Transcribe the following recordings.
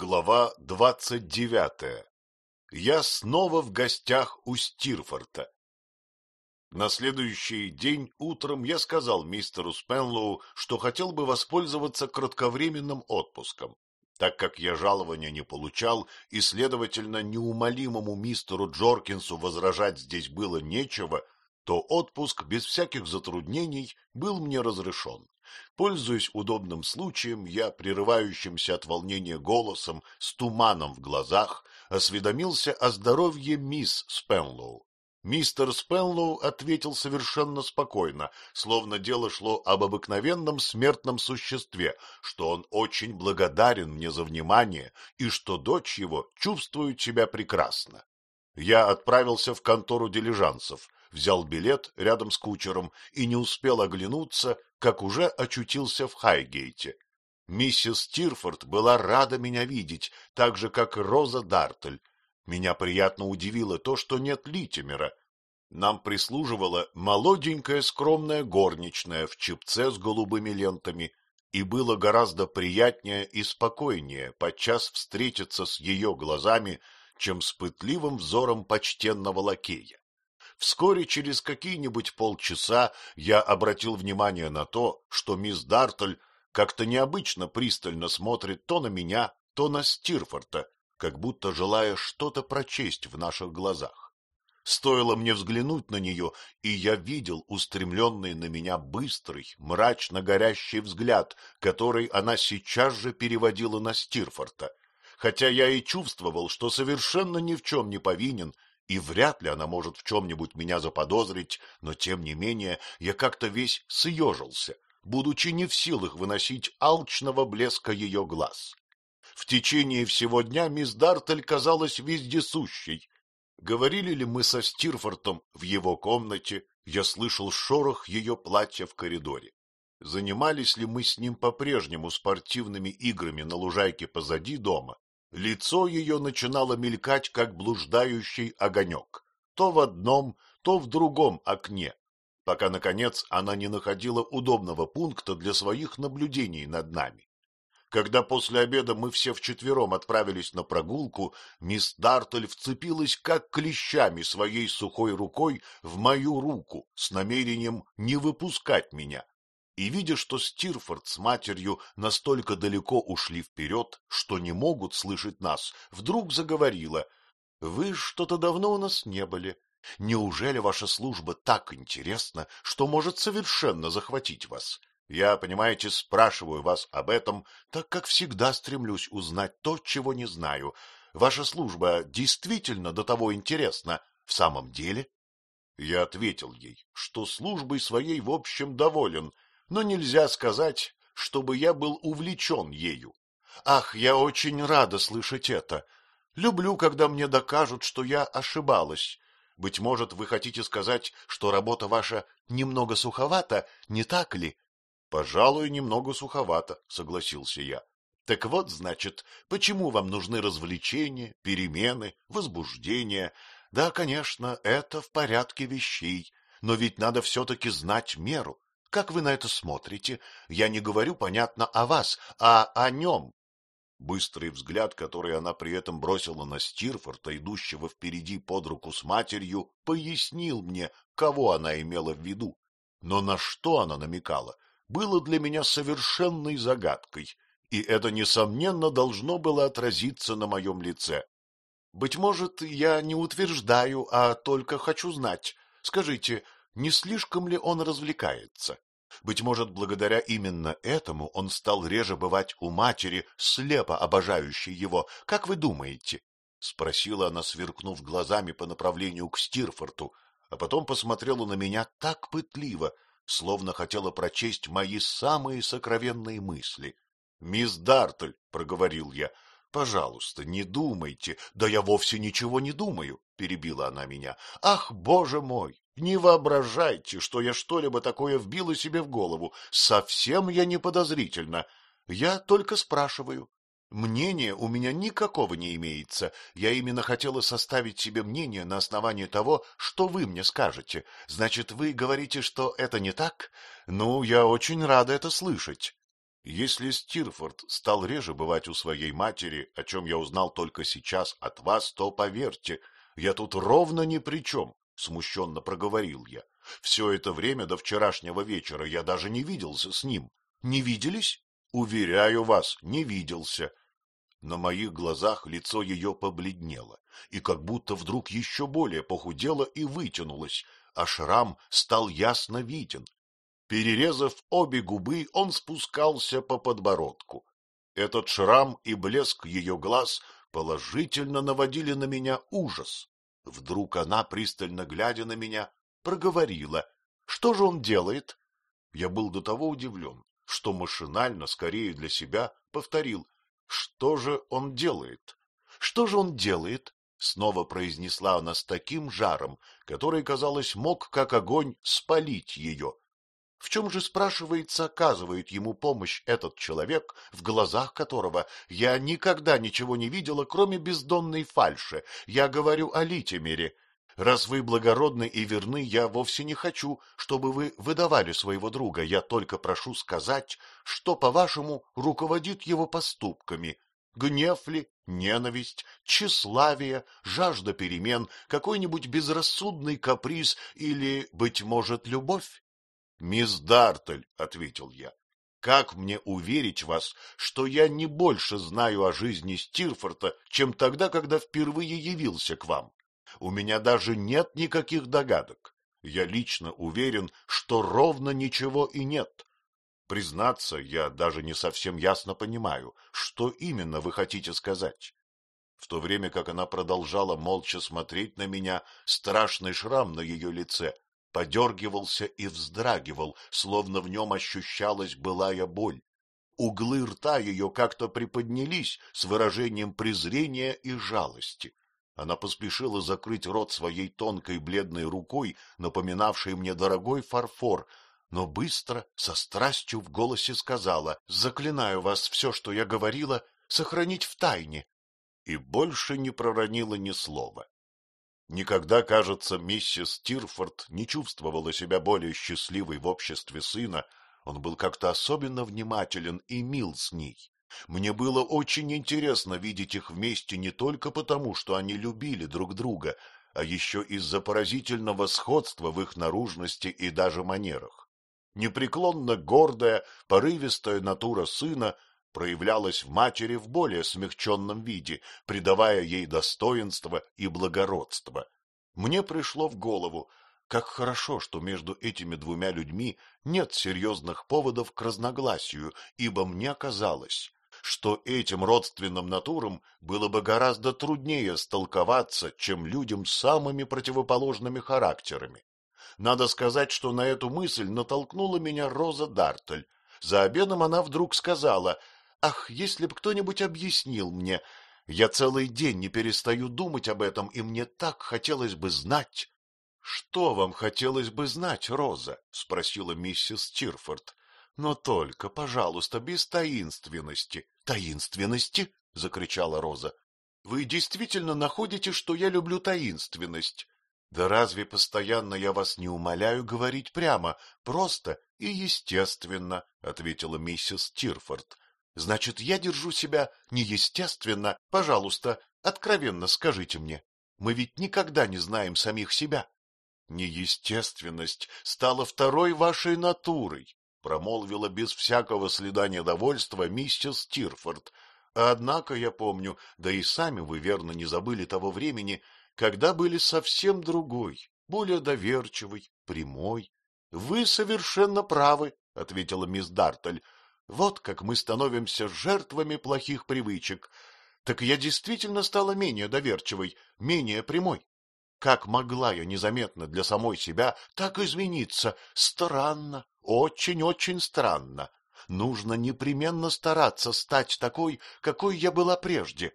Глава двадцать девятая. Я снова в гостях у Стирфорта. На следующий день утром я сказал мистеру Спенлоу, что хотел бы воспользоваться кратковременным отпуском. Так как я жалования не получал, и, следовательно, неумолимому мистеру Джоркинсу возражать здесь было нечего, то отпуск без всяких затруднений был мне разрешен. Пользуясь удобным случаем, я, прерывающимся от волнения голосом, с туманом в глазах, осведомился о здоровье мисс Спенлоу. Мистер Спенлоу ответил совершенно спокойно, словно дело шло об обыкновенном смертном существе, что он очень благодарен мне за внимание и что дочь его чувствует себя прекрасно. Я отправился в контору дилижансов, взял билет рядом с кучером и не успел оглянуться, как уже очутился в Хайгейте. Миссис Тирфорд была рада меня видеть, так же, как Роза Дартель. Меня приятно удивило то, что нет Литимера. Нам прислуживала молоденькая скромная горничная в чепце с голубыми лентами, и было гораздо приятнее и спокойнее подчас встретиться с ее глазами, чем с пытливым взором почтенного лакея. Вскоре, через какие-нибудь полчаса, я обратил внимание на то, что мисс Дартель как-то необычно пристально смотрит то на меня, то на Стирфорта, как будто желая что-то прочесть в наших глазах. Стоило мне взглянуть на нее, и я видел устремленный на меня быстрый, мрачно горящий взгляд, который она сейчас же переводила на Стирфорта. Хотя я и чувствовал, что совершенно ни в чем не повинен, и вряд ли она может в чем-нибудь меня заподозрить, но тем не менее я как-то весь съежился, будучи не в силах выносить алчного блеска ее глаз. В течение всего дня мисс Дартель казалась вездесущей. Говорили ли мы со Стирфортом в его комнате, я слышал шорох ее платья в коридоре. Занимались ли мы с ним по-прежнему спортивными играми на лужайке позади дома, Лицо ее начинало мелькать, как блуждающий огонек, то в одном, то в другом окне, пока, наконец, она не находила удобного пункта для своих наблюдений над нами. Когда после обеда мы все вчетвером отправились на прогулку, мисс Дартель вцепилась как клещами своей сухой рукой в мою руку с намерением не выпускать меня и, видя, что Стирфорд с матерью настолько далеко ушли вперед, что не могут слышать нас, вдруг заговорила. — Вы что-то давно у нас не были. Неужели ваша служба так интересна, что может совершенно захватить вас? Я, понимаете, спрашиваю вас об этом, так как всегда стремлюсь узнать то, чего не знаю. Ваша служба действительно до того интересна в самом деле? Я ответил ей, что службой своей в общем доволен, но нельзя сказать, чтобы я был увлечен ею. Ах, я очень рада слышать это. Люблю, когда мне докажут, что я ошибалась. Быть может, вы хотите сказать, что работа ваша немного суховата, не так ли? Пожалуй, немного суховато, согласился я. Так вот, значит, почему вам нужны развлечения, перемены, возбуждения? Да, конечно, это в порядке вещей, но ведь надо все-таки знать меру. Как вы на это смотрите? Я не говорю, понятно, о вас, а о нем. Быстрый взгляд, который она при этом бросила на Стирфорта, идущего впереди под руку с матерью, пояснил мне, кого она имела в виду. Но на что она намекала, было для меня совершенной загадкой, и это, несомненно, должно было отразиться на моем лице. Быть может, я не утверждаю, а только хочу знать. Скажите, не слишком ли он развлекается. Быть может, благодаря именно этому он стал реже бывать у матери, слепо обожающей его. Как вы думаете? — спросила она, сверкнув глазами по направлению к Стирфорту, а потом посмотрела на меня так пытливо, словно хотела прочесть мои самые сокровенные мысли. — Мисс Дартель, — проговорил я, — пожалуйста, не думайте. — Да я вовсе ничего не думаю, — перебила она меня. — Ах, боже мой! Не воображайте, что я что-либо такое вбила себе в голову. Совсем я не подозрительно. Я только спрашиваю. Мнения у меня никакого не имеется. Я именно хотела составить себе мнение на основании того, что вы мне скажете. Значит, вы говорите, что это не так? Ну, я очень рада это слышать. Если Стирфорд стал реже бывать у своей матери, о чем я узнал только сейчас от вас, то поверьте, я тут ровно ни при чем, — смущенно проговорил я. Все это время до вчерашнего вечера я даже не виделся с ним. Не виделись? Уверяю вас, не виделся. На моих глазах лицо ее побледнело, и как будто вдруг еще более похудело и вытянулось, а шрам стал ясно виден. Перерезав обе губы, он спускался по подбородку. Этот шрам и блеск ее глаз положительно наводили на меня ужас. Вдруг она, пристально глядя на меня, проговорила. Что же он делает? Я был до того удивлен, что машинально, скорее для себя, повторил. Что же он делает? Что же он делает? Снова произнесла она с таким жаром, который, казалось, мог, как огонь, спалить ее. В чем же, спрашивается, оказывает ему помощь этот человек, в глазах которого я никогда ничего не видела, кроме бездонной фальши? Я говорю о Литимере. Раз вы благородны и верны, я вовсе не хочу, чтобы вы выдавали своего друга. Я только прошу сказать, что, по-вашему, руководит его поступками. Гнев ли, ненависть, тщеславие, жажда перемен, какой-нибудь безрассудный каприз или, быть может, любовь? — Мисс Дартель, — ответил я, — как мне уверить вас, что я не больше знаю о жизни Стирфорта, чем тогда, когда впервые явился к вам? У меня даже нет никаких догадок. Я лично уверен, что ровно ничего и нет. Признаться, я даже не совсем ясно понимаю, что именно вы хотите сказать. В то время как она продолжала молча смотреть на меня, страшный шрам на ее лице подергивался и вздрагивал, словно в нем ощущалась былая боль. Углы рта ее как-то приподнялись с выражением презрения и жалости. Она поспешила закрыть рот своей тонкой бледной рукой, напоминавшей мне дорогой фарфор, но быстро, со страстью в голосе сказала, «Заклинаю вас все, что я говорила, сохранить в тайне». И больше не проронила ни слова. Никогда, кажется, миссис Тирфорд не чувствовала себя более счастливой в обществе сына, он был как-то особенно внимателен и мил с ней. Мне было очень интересно видеть их вместе не только потому, что они любили друг друга, а еще из-за поразительного сходства в их наружности и даже манерах. Непреклонно гордая, порывистая натура сына проявлялась в матери в более смягченном виде, придавая ей достоинство и благородство. Мне пришло в голову, как хорошо, что между этими двумя людьми нет серьезных поводов к разногласию, ибо мне казалось, что этим родственным натурам было бы гораздо труднее столковаться, чем людям с самыми противоположными характерами. Надо сказать, что на эту мысль натолкнула меня Роза Дартель. За обедом она вдруг сказала, «Ах, если бы кто-нибудь объяснил мне! Я целый день не перестаю думать об этом, и мне так хотелось бы знать!» «Что вам хотелось бы знать, Роза?» — спросила миссис Тирфорд. Но только, пожалуйста, без таинственности. Таинственности? — закричала Роза. — Вы действительно находите, что я люблю таинственность? Да разве постоянно я вас не умоляю говорить прямо, просто и естественно, — ответила миссис Тирфорд. — Значит, я держу себя неестественно. Пожалуйста, откровенно скажите мне. Мы ведь никогда не знаем самих себя. Неестественность стала второй вашей натурой, промолвила без всякого следа недовольства миссис Тирфорд. Однако я помню, да и сами вы верно не забыли того времени, когда были совсем другой, более доверчивой, прямой. — Вы совершенно правы, — ответила мисс Дартель. — Вот как мы становимся жертвами плохих привычек. Так я действительно стала менее доверчивой, менее прямой. Как могла я незаметно для самой себя так измениться? Странно, очень-очень странно. Нужно непременно стараться стать такой, какой я была прежде.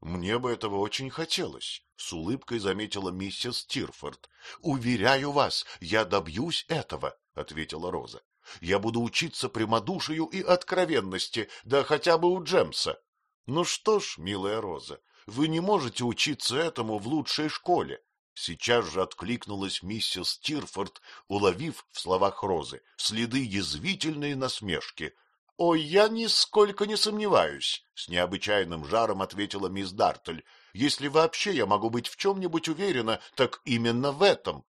Мне бы этого очень хотелось, — с улыбкой заметила миссис Тирфорд. — Уверяю вас, я добьюсь этого, — ответила Роза. — Я буду учиться прямодушию и откровенности, да хотя бы у Джемса. Ну что ж, милая Роза, вы не можете учиться этому в лучшей школе. Сейчас же откликнулась миссис Тирфорд, уловив в словах Розы следы язвительной насмешки. — Ой, я нисколько не сомневаюсь, — с необычайным жаром ответила мисс Дартель. — Если вообще я могу быть в чем-нибудь уверена, так именно в этом.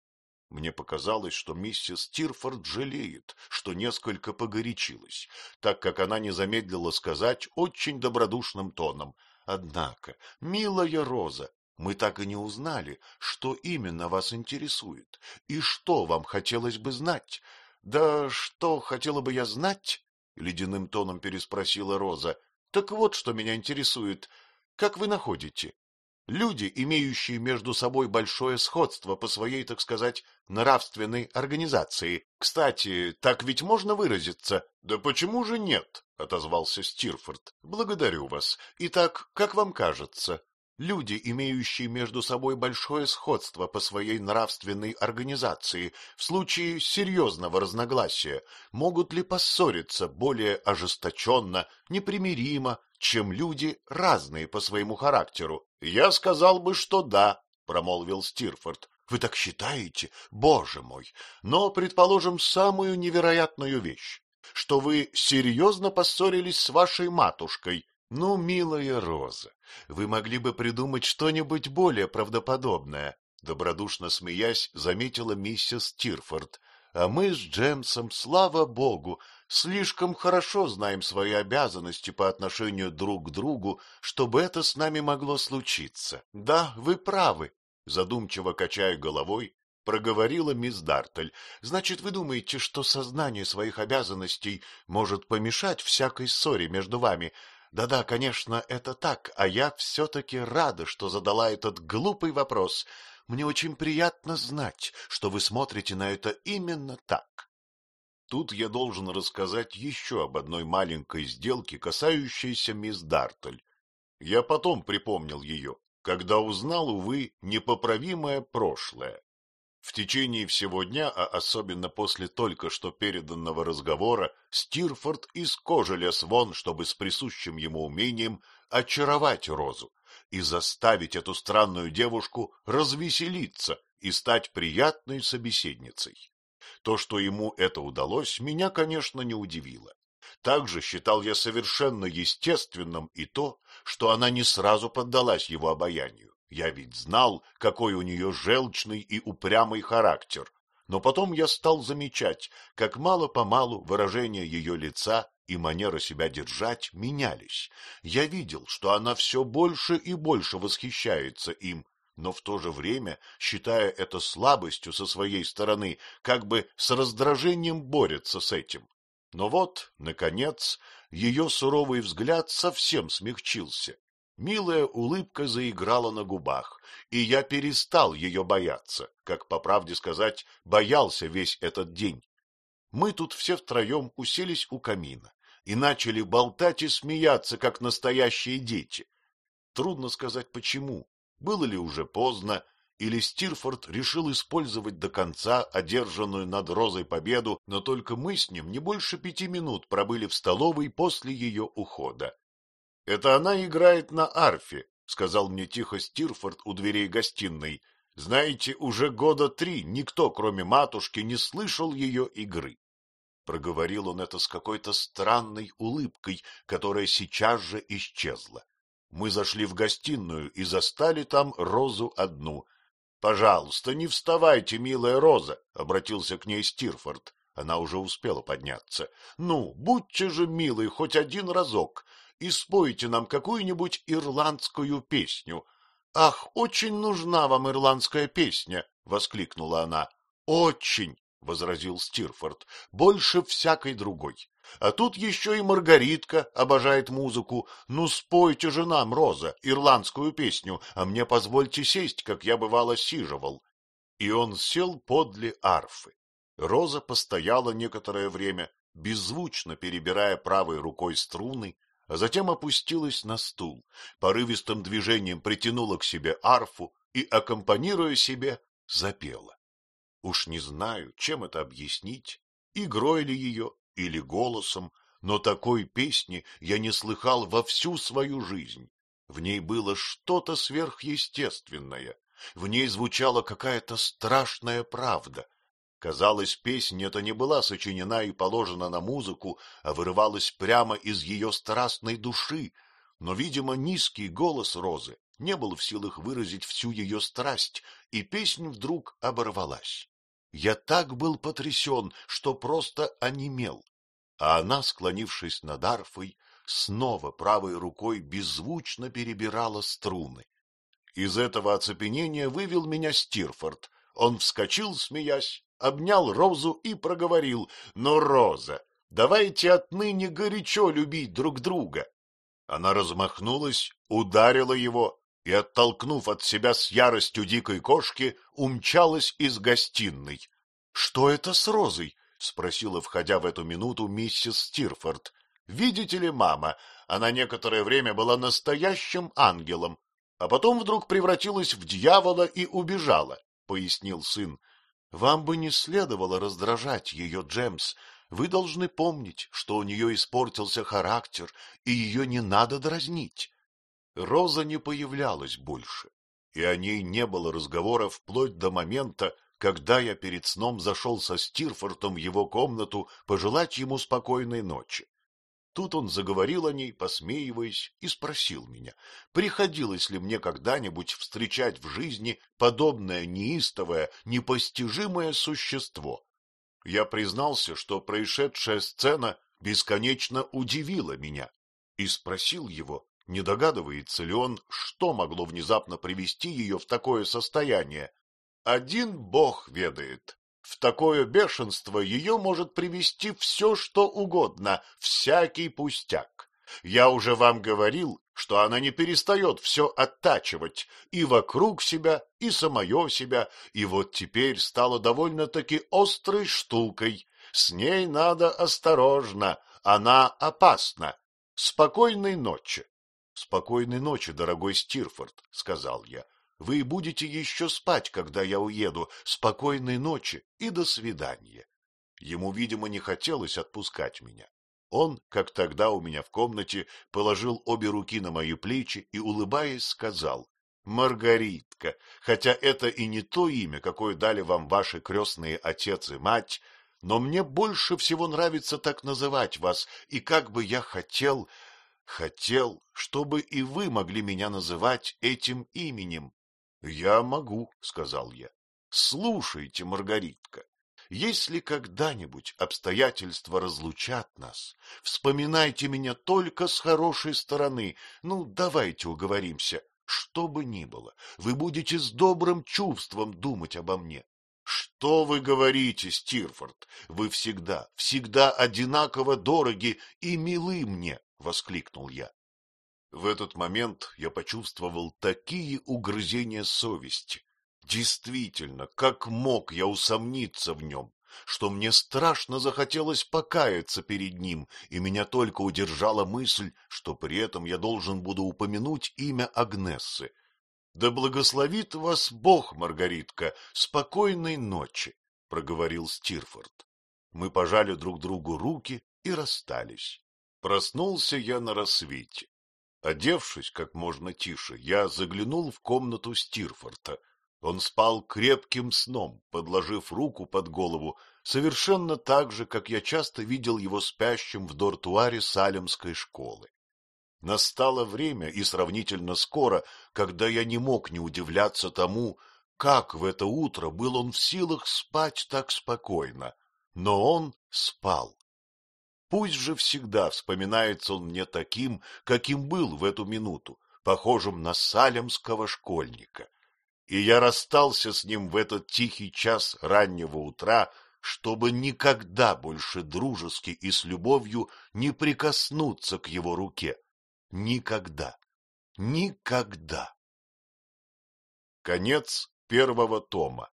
Мне показалось, что миссис Тирфорд жалеет, что несколько погорячилась, так как она не замедлила сказать очень добродушным тоном. Однако, милая Роза, мы так и не узнали, что именно вас интересует и что вам хотелось бы знать. Да что хотела бы я знать? — ледяным тоном переспросила Роза. — Так вот, что меня интересует. Как вы находите? Люди, имеющие между собой большое сходство по своей, так сказать, нравственной организации. Кстати, так ведь можно выразиться? — Да почему же нет? — отозвался Стирфорд. — Благодарю вас. Итак, как вам кажется, Люди, имеющие между собой большое сходство по своей нравственной организации, в случае серьезного разногласия, могут ли поссориться более ожесточенно, непримиримо, чем люди, разные по своему характеру? — Я сказал бы, что да, — промолвил Стирфорд. — Вы так считаете? Боже мой! Но, предположим, самую невероятную вещь, что вы серьезно поссорились с вашей матушкой, ну, милая Роза, вы могли бы придумать что-нибудь более правдоподобное, добродушно смеясь, заметила миссис Тирфорд. А мы с Джемсом, слава богу, слишком хорошо знаем свои обязанности по отношению друг к другу, чтобы это с нами могло случиться. Да, вы правы, задумчиво качая головой, проговорила мисс Дартель. Значит, вы думаете, что сознание своих обязанностей может помешать всякой ссоре между вами? Да-да, конечно, это так, а я все-таки рада, что задала этот глупый вопрос. Мне очень приятно знать, что вы смотрите на это именно так. Тут я должен рассказать еще об одной маленькой сделке, касающейся мисс Дартель. Я потом припомнил ее, когда узнал, увы, непоправимое прошлое. В течение всего дня, а особенно после только что переданного разговора, Стирфорд из кожи лез вон, чтобы с присущим ему умением очаровать Розу и заставить эту странную девушку развеселиться и стать приятной собеседницей. То, что ему это удалось, меня, конечно, не удивило. Также считал я совершенно естественным и то, что она не сразу поддалась его обаянию. Я ведь знал, какой у нее желчный и упрямый характер, но потом я стал замечать, как мало-помалу выражение ее лица и манера себя держать менялись. Я видел, что она все больше и больше восхищается им, но в то же время, считая это слабостью со своей стороны, как бы с раздражением борется с этим. Но вот, наконец, ее суровый взгляд совсем смягчился, Милая улыбка заиграла на губах, и я перестал ее бояться, как, по правде сказать, боялся весь этот день. Мы тут все втроем уселись у камина и начали болтать и смеяться, как настоящие дети. Трудно сказать почему, было ли уже поздно, или Стирфорд решил использовать до конца одержанную над Розой победу, но только мы с ним не больше пяти минут пробыли в столовой после ее ухода. — Это она играет на арфе, — сказал мне тихо Стирфорд у дверей гостиной. Знаете, уже года три никто, кроме матушки, не слышал ее игры. Проговорил он это с какой-то странной улыбкой, которая сейчас же исчезла. Мы зашли в гостиную и застали там Розу одну. — Пожалуйста, не вставайте, милая Роза, — обратился к ней Стирфорд. Она уже успела подняться. — Ну, будьте же милой хоть один разок и спойте нам какую-нибудь ирландскую песню. — Ах, очень нужна вам ирландская песня! — воскликнула она. — Очень! — возразил Стирфорд. — Больше всякой другой. А тут еще и Маргаритка обожает музыку. Ну, спойте же нам, Роза, ирландскую песню, а мне позвольте сесть, как я бывало сиживал. И он сел подле арфы. Роза постояла некоторое время, беззвучно перебирая правой рукой струны, а затем опустилась на стул, порывистым движением притянула к себе арфу и, аккомпанируя себе, запела. Уж не знаю, чем это объяснить, игрой ли ее или голосом, но такой песни я не слыхал во всю свою жизнь. В ней было что-то сверхъестественное, в ней звучала какая-то страшная правда. Казалось, песня эта не была сочинена и положена на музыку, а вырывалась прямо из ее страстной души, но, видимо, низкий голос Розы не был в силах выразить всю ее страсть, и песнь вдруг оборвалась. Я так был потрясен, что просто онемел, а она, склонившись над арфой, снова правой рукой беззвучно перебирала струны. Из этого оцепенения вывел меня Стирфорд. Он вскочил, смеясь, обнял Розу и проговорил, «Ну, Роза, давайте отныне горячо любить друг друга». Она размахнулась, ударила его и, оттолкнув от себя с яростью дикой кошки, умчалась из гостиной. — Что это с Розой? — спросила, входя в эту минуту, миссис Стирфорд. — Видите ли, мама, она некоторое время была настоящим ангелом, а потом вдруг превратилась в дьявола и убежала, — пояснил сын. — Вам бы не следовало раздражать ее, Джемс. Вы должны помнить, что у нее испортился характер, и ее не надо дразнить. Роза не появлялась больше, и о ней не было разговора вплоть до момента, когда я перед сном зашел со Стирфортом в его комнату пожелать ему спокойной ночи. Тут он заговорил о ней, посмеиваясь, и спросил меня, приходилось ли мне когда-нибудь встречать в жизни подобное неистовое, непостижимое существо. Я признался, что происшедшая сцена бесконечно удивила меня, и спросил его, не догадывается ли он, что могло внезапно привести ее в такое состояние. Один бог ведает, в такое бешенство ее может привести все, что угодно, всякий пустяк. Я уже вам говорил, что она не перестает все оттачивать и вокруг себя, и самое себя, и вот теперь стала довольно-таки острой штукой. С ней надо осторожно, она опасна. Спокойной ночи. Спокойной ночи, дорогой Стирфорд, — сказал я. Вы будете еще спать, когда я уеду. Спокойной ночи и до свидания. Ему, видимо, не хотелось отпускать меня. Он, как тогда у меня в комнате, положил обе руки на мои плечи и, улыбаясь, сказал, «Маргаритка, хотя это и не то имя, какое дали вам ваши крестные отец и мать, но мне больше всего нравится так называть вас, и как бы я хотел, хотел, чтобы и вы могли меня называть этим именем. — Я могу, — сказал я. — Слушайте, Маргаритка, если когда-нибудь обстоятельства разлучат нас, вспоминайте меня только с хорошей стороны. Ну, давайте уговоримся. Что бы ни было, вы будете с добрым чувством думать обо мне. Что вы говорите, Стирфорд? Вы всегда, всегда одинаково дороги и милы мне, — воскликнул я. В этот момент я почувствовал такие угрызения совести. Действительно, как мог я усомниться в нем, что мне страшно захотелось покаяться перед ним, и меня только удержала мысль, что при этом я должен буду упомянуть имя Агнессы. Да благословит вас Бог, Маргаритка, спокойной ночи, — проговорил Стирфорд. Мы пожали друг другу руки и расстались. Проснулся я на рассвете. Одевшись как можно тише, я заглянул в комнату Стирфорта. Он спал крепким сном, подложив руку под голову, совершенно так же, как я часто видел его спящим в дортуаре Салемской школы. Настало время, и сравнительно скоро, когда я не мог не удивляться тому, как в это утро был он в силах спать так спокойно. Но он спал. Пусть же всегда вспоминается он мне таким, каким был в эту минуту, похожим на салемского школьника. И я расстался с ним в этот тихий час раннего утра, чтобы никогда больше дружески и с любовью не прикоснуться к его руке. Никогда. Никогда. Конец первого тома.